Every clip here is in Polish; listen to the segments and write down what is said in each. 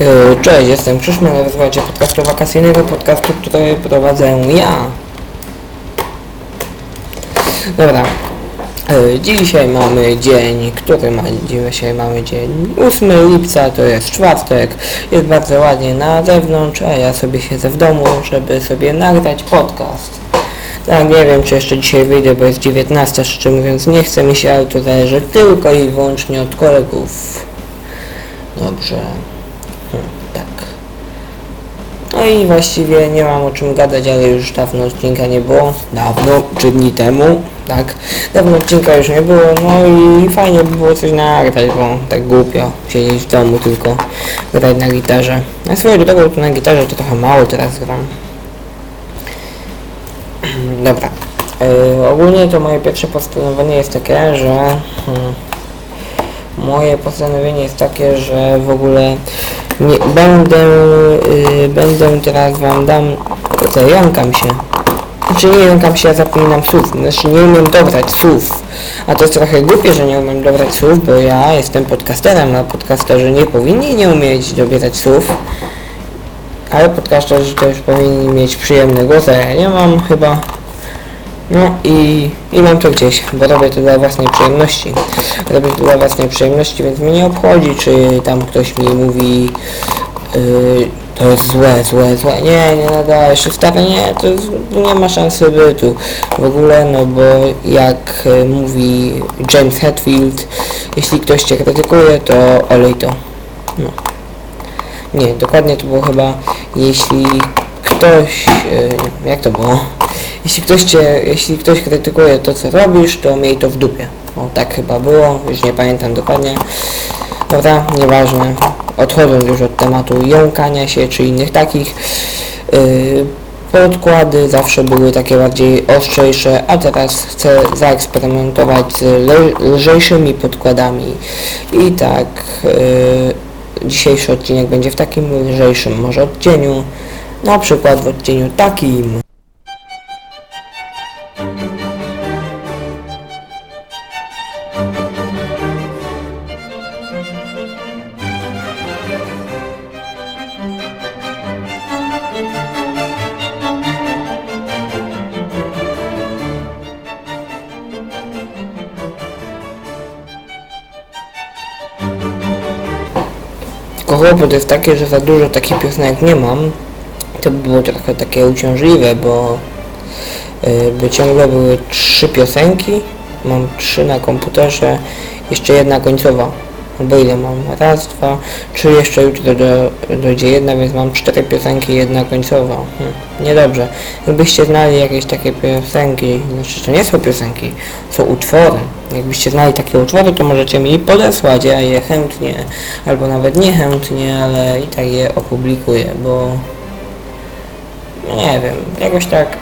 Yy, Cześć, jestem Krzyszman, a wysłuchacie podcastu wakacyjnego, podcastu, który prowadzę ja. Dobra, yy, dzisiaj mamy dzień, który ma, dzisiaj mamy dzień 8 lipca, to jest czwartek, jest bardzo ładnie na zewnątrz, a ja sobie siedzę w domu, żeby sobie nagrać podcast. Tak, nie wiem, czy jeszcze dzisiaj wyjdę, bo jest 19, szczerze mówiąc, nie chce mi się, ale to zależy tylko i wyłącznie od kolegów. Dobrze. No i właściwie nie mam o czym gadać, ale już dawno odcinka nie było. Dawno, czy dni temu, tak. Dawno odcinka już nie było, no i fajnie by było coś nagrać, bo tak głupio siedzieć w domu tylko grać na gitarze. A swoją drogą to na gitarze to trochę mało teraz gram. Dobra. Yy, ogólnie to moje pierwsze postanowienie jest takie, że hmm, moje postanowienie jest takie, że w ogóle nie będę yy, będę teraz wam dam co jąkam się. Znaczy nie jąkam się, ja zapominam słów, znaczy nie umiem dobrać słów. A to jest trochę głupie, że nie umiem dobrać słów, bo ja jestem podcasterem, a podcasterzy nie powinni nie umieć dobierać słów. Ale podcasterzy też powinni mieć przyjemny głos, a ja nie mam chyba. No i, i mam to gdzieś, bo robię to dla własnej przyjemności. Robię to dla własnej przyjemności, więc mnie nie obchodzi, czy tam ktoś mi mówi yy, to jest złe, złe, złe. Nie, nie nadaje się nie, to jest, nie ma szansy bytu. W ogóle, no bo jak y, mówi James Hetfield, jeśli ktoś cię krytykuje, to olej to. No. Nie, dokładnie to było chyba, jeśli ktoś, yy, jak to było? Jeśli ktoś cię, jeśli ktoś krytykuje to, co robisz, to miej to w dupie. O, tak chyba było, już nie pamiętam dokładnie. Dobra, nieważne. Odchodząc już od tematu jąkania się, czy innych takich, yy, podkłady zawsze były takie bardziej ostrzejsze, a teraz chcę zaeksperymentować z lżejszymi podkładami. I tak, yy, dzisiejszy odcinek będzie w takim lżejszym może odcieniu, na przykład w odcieniu takim. Kłopot jest taki, że za dużo takich piosenek nie mam. To by było trochę takie uciążliwe, bo y, by ciągle były trzy piosenki. Mam trzy na komputerze, jeszcze jedna końcowa. Albo ile mam? Raz, dwa, trzy, jeszcze jutro do, dojdzie jedna, więc mam cztery piosenki, jedna końcowa. Hm, niedobrze. Gdybyście znali jakieś takie piosenki, znaczy to nie są piosenki, są utwory. Jakbyście znali takie utwory, to możecie mi podesłać, ja je chętnie, albo nawet niechętnie, ale i tak je opublikuję, bo nie wiem, jakoś tak,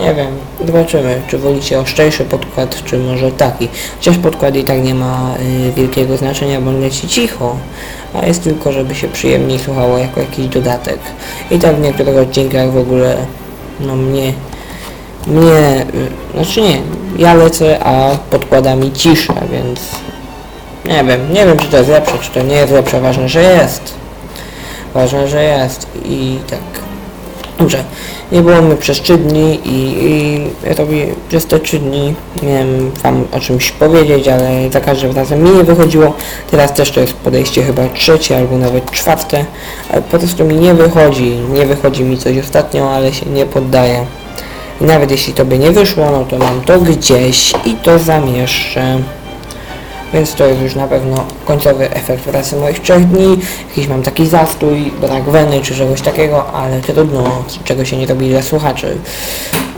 nie wiem, zobaczymy, czy wolicie ostrzejszy podkład, czy może taki. Chociaż podkład i tak nie ma y, wielkiego znaczenia, bo leci cicho, a jest tylko, żeby się przyjemniej słuchało jako jakiś dodatek. I tak w niektórych odcinkach w ogóle, no mnie, mnie, y, znaczy nie, ja lecę, a podkładami cisza, więc nie wiem, nie wiem czy to jest lepsze, czy to nie jest lepsze, ważne, że jest. Ważne, że jest i tak. Dobrze, nie było mi przez 3 dni i, i robię przez te 3 dni miałem wam o czymś powiedzieć, ale za każdym razem mi nie wychodziło. Teraz też to jest podejście chyba trzecie albo nawet czwarte, ale po prostu mi nie wychodzi. Nie wychodzi mi coś ostatnio, ale się nie poddaję. I nawet jeśli to by nie wyszło, no to mam to gdzieś i to zamieszczę. Więc to jest już na pewno końcowy efekt pracy moich trzech dni. Jakiś mam taki zastój, brak weny czy czegoś takiego, ale trudno, czego się nie robi dla słuchaczy.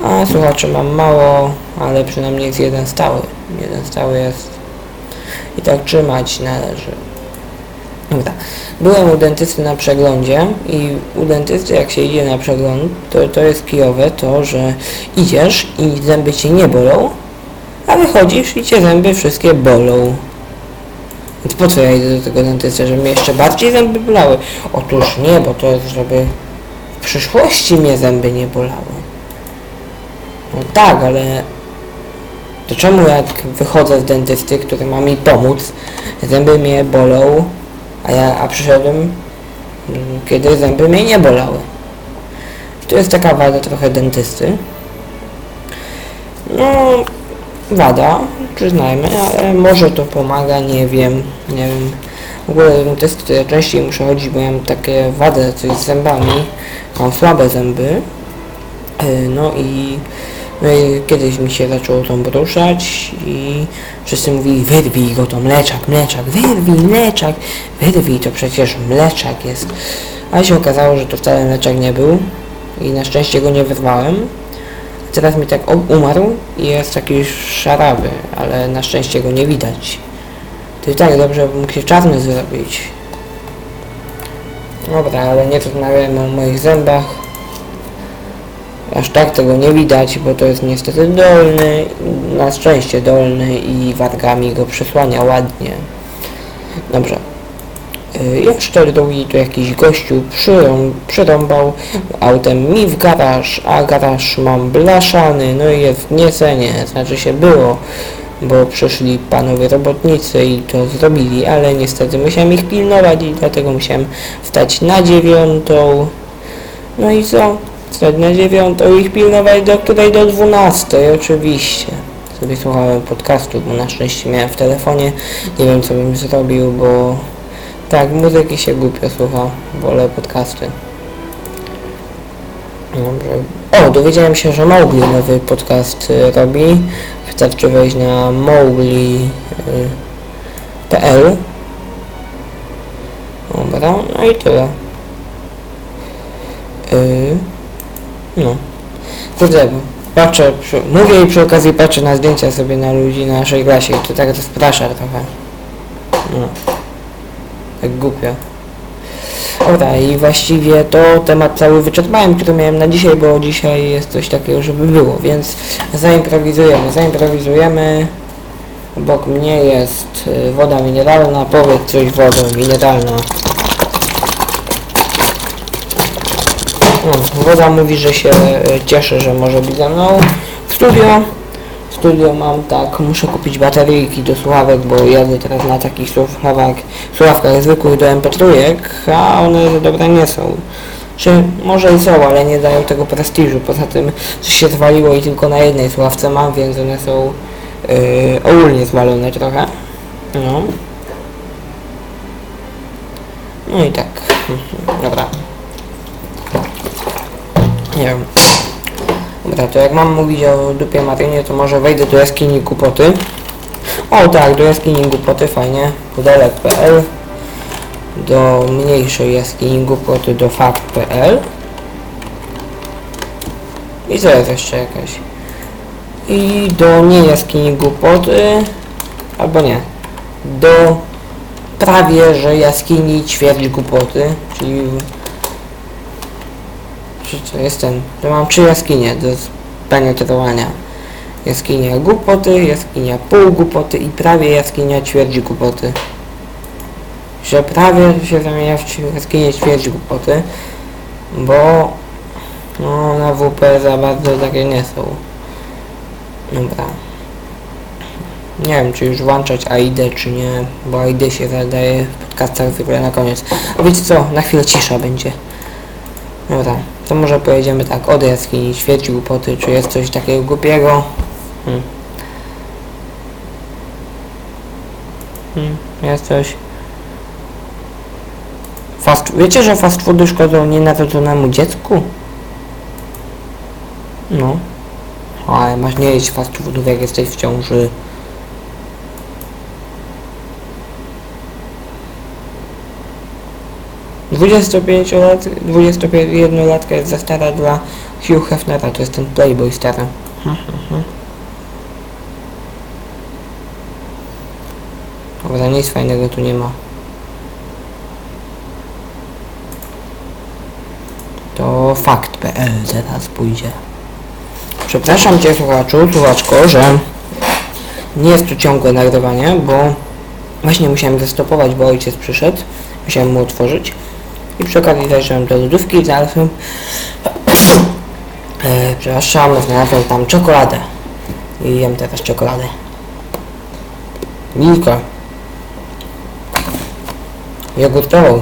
A słuchaczy mam mało, ale przynajmniej jest jeden stały. Jeden stały jest i tak trzymać należy. Byłem u dentysty na przeglądzie i u dentysty jak się idzie na przegląd, to, to jest kijowe to, że idziesz i zęby cię nie bolą, a wychodzisz i cię zęby wszystkie bolą. Więc po co ja idę do tego dentysty, żeby mnie jeszcze bardziej zęby bolały? Otóż nie, bo to jest, żeby w przyszłości mnie zęby nie bolały. No tak, ale to czemu jak wychodzę z dentysty, który ma mi pomóc, zęby mnie bolą, a ja a przyszedłem mm, kiedy zęby mnie nie bolały. To jest taka wada trochę dentysty. No, wada, przyznajmy, ale może to pomaga, nie wiem, nie wiem. W ogóle do testu ja częściej muszę chodzić, bo mam takie wady coś z zębami, mam słabe zęby. Yy, No i, no i kiedyś mi się zaczęło to poruszać i wszyscy mówili wyrwij go to mleczak, mleczak, wyrwij mleczak, wyrwij to przecież mleczak jest. A się okazało, że to wcale mleczak nie był i na szczęście go nie wyrwałem. Teraz mi tak umarł i jest taki szarawy, ale na szczęście go nie widać. To tak dobrze by mógł się czarny zrobić. Dobra, ale nie rozmawiajmy o moich zębach. Aż tak tego nie widać, bo to jest niestety dolny, na szczęście dolny i wargami go przysłania ładnie. Dobrze. Y, Jeszcze drugi to jakiś gościu przyrą, przyrąbał autem mi w garaż, a garaż mam blaszany, no i jest niecenie, znaczy się było, bo przyszli panowie robotnicy i to zrobili, ale niestety musiałem ich pilnować i dlatego musiałem wstać na dziewiątą. No i co? Wstać na dziewiątą ich pilnować do której do dwunastej, oczywiście. Sobie słuchałem podcastu, bo na szczęście miałem w telefonie. Nie wiem co bym zrobił, bo tak, muzyki się głupio słucha, wolę podcasty. Dobrze. O, dowiedziałem się, że Mowgli nowy podcast y, robi. Wystarczy wejść na mowgli.pl Dobra, no i tyle. Yy, no. Kurde, patrzę, przy, mówię i przy okazji patrzę na zdjęcia sobie na ludzi na naszej klasie to tak rozprasza trochę. No. Tak głupio. Dobra, i właściwie to temat cały wyczerpałem, który miałem na dzisiaj, bo dzisiaj jest coś takiego, żeby było, więc zaimprowizujemy, zaimprowizujemy. Obok mnie jest y, woda mineralna, powiedz coś wodą mineralna. Woda mówi, że się y, cieszy, że może być ze mną w studio. W studio mam tak, muszę kupić bateryjki do słuchawek, bo jadę teraz na takich słuchawkach, słuchawkach zwykłych do MP3, a one za dobre nie są. Czy może i są, ale nie dają tego prestiżu. Poza tym coś się zwaliło i tylko na jednej słuchawce mam, więc one są yy, ogólnie zwalone trochę. No. No i tak. Dobra. Nie wiem. Dobra, to jak mam mówić o dupie Marynie, to może wejdę do jaskini głupoty. O tak, do jaskini głupoty, fajnie. Pudelek.pl Do mniejszej jaskini głupoty, do fakt.pl I co jest jeszcze jakaś? I do nie jaskini głupoty, albo nie, do prawie, że jaskini ćwierć głupoty, czyli czy to jest ten, to mam trzy jaskinie do penetrowania. Jaskinia głupoty, jaskinia pół głupoty i prawie jaskinia ćwierć głupoty. Że prawie się zamienia w jaskinię ćwierć głupoty, bo no na WP za bardzo takie nie są. Dobra. Nie wiem, czy już włączać AID, czy nie, bo AID się zadaje w podcastach zwykle na koniec. A wiecie co, na chwilę cisza będzie. Dobra, to może pojedziemy tak, od jaskini, ćwierć głupoty, czy jest coś takiego głupiego? Hmm. Hmm, jest coś. Fast, wiecie, że fast foody szkodzą nienarodzonemu dziecku? No. Ale masz nie jeść fast foodów, jak jesteś w ciąży. Dwudziestopięciolat, 21-latka jest za stara dla Hugh Hefnera, to jest ten playboy stary. Dobra, nic fajnego tu nie ma. To fakt.pl teraz pójdzie. Przepraszam Cię słuchaczu, słuchaczko, że nie jest tu ciągłe nagrywanie, bo właśnie musiałem zastopować, bo ojciec przyszedł. Musiałem mu otworzyć. I przy okazji zajrzałem do lodówki i znalazłem... e, przepraszam, znalazłem tam czekoladę. I jem teraz czekoladę. Milka. Jogurtową.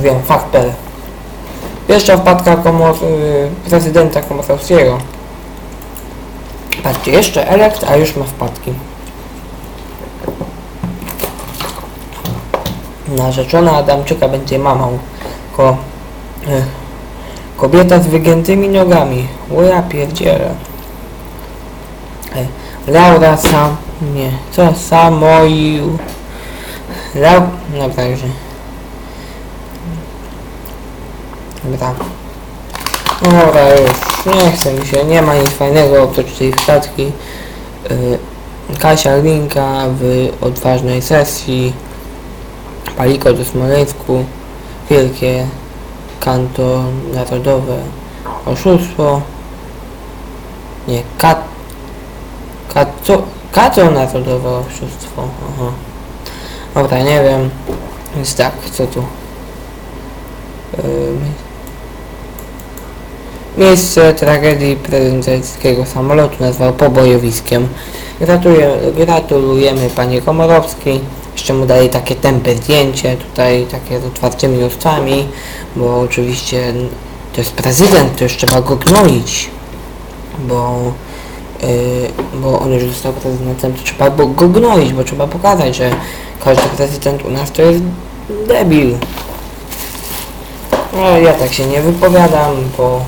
Już mówiłem, faktel. Jeszcze wpadka komor, y, prezydenta Komorowskiego. Patrzcie, jeszcze elekt, a już ma wpadki. Narzeczona Adamczyka będzie mamą. Ko, y, kobieta z wygiętymi nogami. O ja pierdzielę. Laura sam... Nie, co? Samoił... Lau... No Dobra. No dobra, już nie chce mi się, nie ma nic fajnego oprócz tej wpadki. Yy, Kasia Linka w odważnej sesji. Paliko do Smoleńsku. Wielkie kanto narodowe. Oszustwo. Nie, kat... Kato... Kato narodowe oszustwo. Aha. Dobra, nie wiem. Więc tak, co tu? Yy, Miejsce tragedii prezydenckiego samolotu nazwał pobojowiskiem. Gratuluję, gratulujemy panie Komorowskiej. Jeszcze mu dali takie tępe zdjęcie, tutaj takie z otwartymi ustami, bo oczywiście to jest prezydent, to już trzeba go gnoić, bo, yy, bo on już został prezydentem, to trzeba go gnoić, bo trzeba pokazać, że każdy prezydent u nas to jest debil. No, ja tak się nie wypowiadam, bo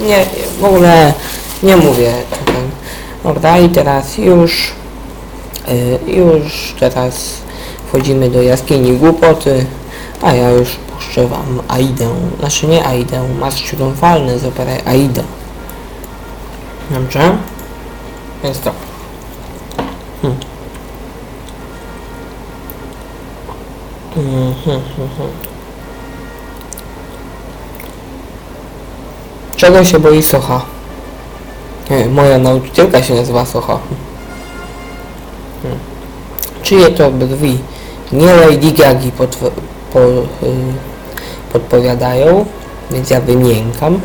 nie, w ogóle nie mówię tutaj. Dobra, i teraz już, y, już teraz wchodzimy do jaskini głupoty, a ja już puszczę wam Aidę, znaczy nie Aidę, marsz triumfalny z opery Aida. Dobrze? Więc to. Hmm. Mhm, mhm. Czego się boi Socha? Moja nauczycielka się nazywa Socha. Hmm. Czyje to brwi? Nie Lady Gagi po, y, podpowiadają, więc ja wymiękam.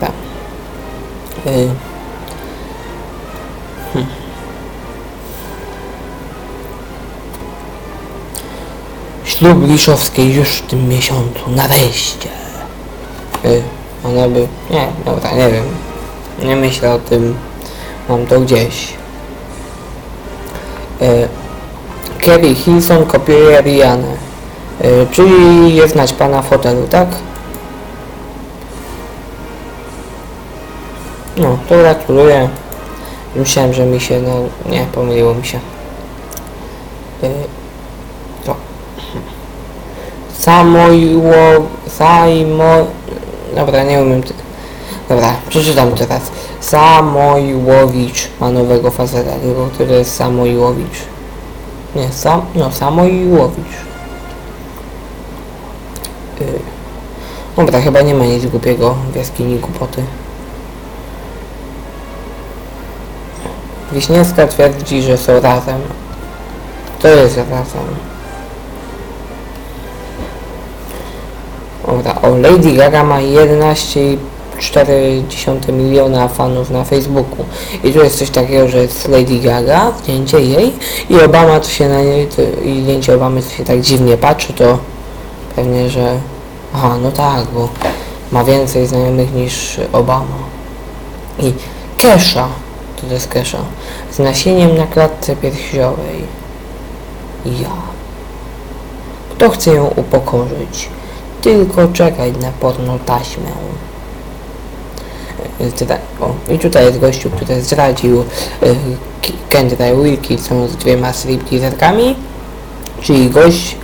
Tak. Y. Hmm. Ślub Liszowskiej już w tym miesiącu, nareszcie. Y. Ona by... Nie, dobra, nie wiem. Nie myślę o tym. Mam to gdzieś. E, Kerry Hilson kopiuje Rianę. E, czyli jest znać pana w hotelu, tak? No, to gratuluję. Myślałem, że mi się, no nie, pomyliło mi się. E, to. Samoiło... Sajmo... Dobra, nie umiem... Ty... Dobra, przeczytam teraz. Samojłowicz ma nowego faceta, tylko który jest Samojłowicz. Nie, sam... no, Samojłowicz. Yy. Dobra, chyba nie ma nic głupiego w jaskini głupoty. Wiśniewska twierdzi, że są razem. To jest razem. Dobra, o Lady Gaga ma 11,4 miliona fanów na Facebooku. I tu jest coś takiego, że jest Lady Gaga, zdjęcie jej i Obama to się na niej, to, i zdjęcie Obamy to się tak dziwnie patrzy, to pewnie, że aha, no tak, bo ma więcej znajomych niż Obama. I Kesha, to jest Kesha, z nasieniem na klatce piersiowej. Ja. Kto chce ją upokorzyć? Tylko czekać na porno taśmę. Zdra- o, I tutaj jest gościu, który zdradził K- Kendra Wilkinson z dwiema stripteaserkami. Czyli gość,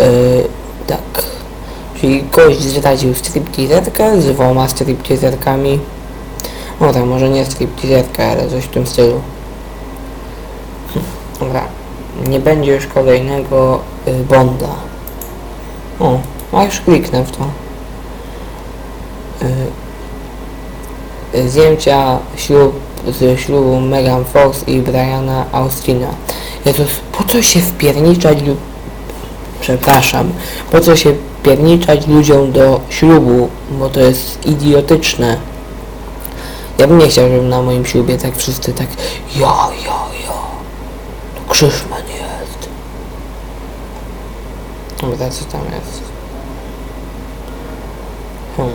y, tak, czyli gość zdradził stripteaserkę z dwoma stripteaserkami. O tak, może nie stripteaserka, ale coś w tym stylu. Hm, Dobra, nie będzie już kolejnego y, Bonda. O, a już kliknę w to. Y, y, zdjęcia ślub, z ślubu Megan Fox i Briana Austina. Jezus, po co się wpierniczać lub... Przepraszam. Po co się pierniczać ludziom do ślubu, bo to jest idiotyczne. Ja bym nie chciał, żeby na moim ślubie tak wszyscy tak ja, ja, ja. To Krzyszman jest. Dobra, co tam jest? Hmm.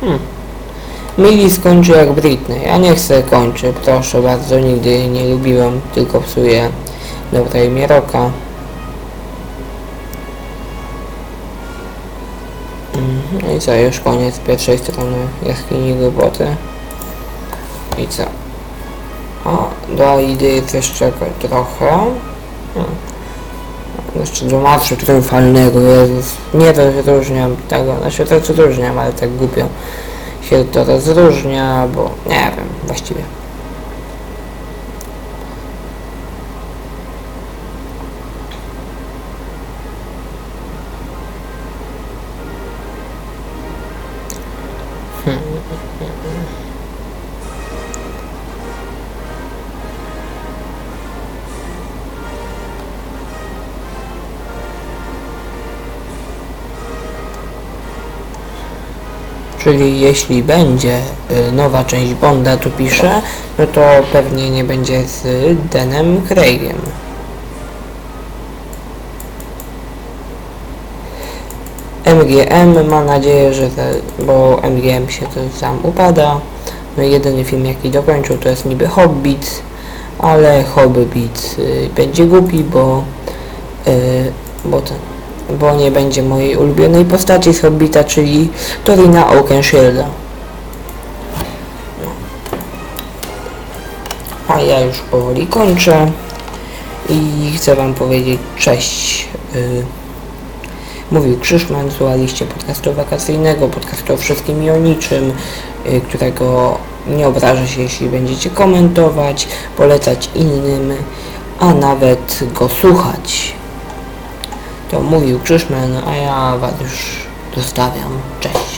Hmm. Millie skończy jak Britney. Ja nie chcę kończy, proszę bardzo, nigdy nie lubiłem, tylko psuję dobre imię Roka. No i co, już koniec pierwszej strony jaskini głupoty. I co? O, do jest jeszcze trochę. Hmm. Jeszcze do marszu triumfalnego, Jezus. Nie rozróżniam tego, znaczy to rozróżniam, ale tak głupio się to rozróżnia, bo nie wiem, właściwie. Czyli jeśli będzie y, nowa część Bonda, tu pisze, no to pewnie nie będzie z Denem Craigiem. MGM ma nadzieję, że te, bo MGM się to sam upada. No jedyny film jaki dokończył to jest niby Hobbit, ale Hobbit y, będzie głupi, bo y, bo ten, bo nie będzie mojej ulubionej postaci z Hobbita, czyli Torina Oakenshielda. A ja już powoli kończę i chcę wam powiedzieć cześć. Y, Mówił Krzyszman, słuchaliście podcastu wakacyjnego, podcastu o wszystkim i o niczym, y, którego nie obrażę się, jeśli będziecie komentować, polecać innym, a nawet go słuchać. To mówił Krzyszman, a ja was już zostawiam. Cześć.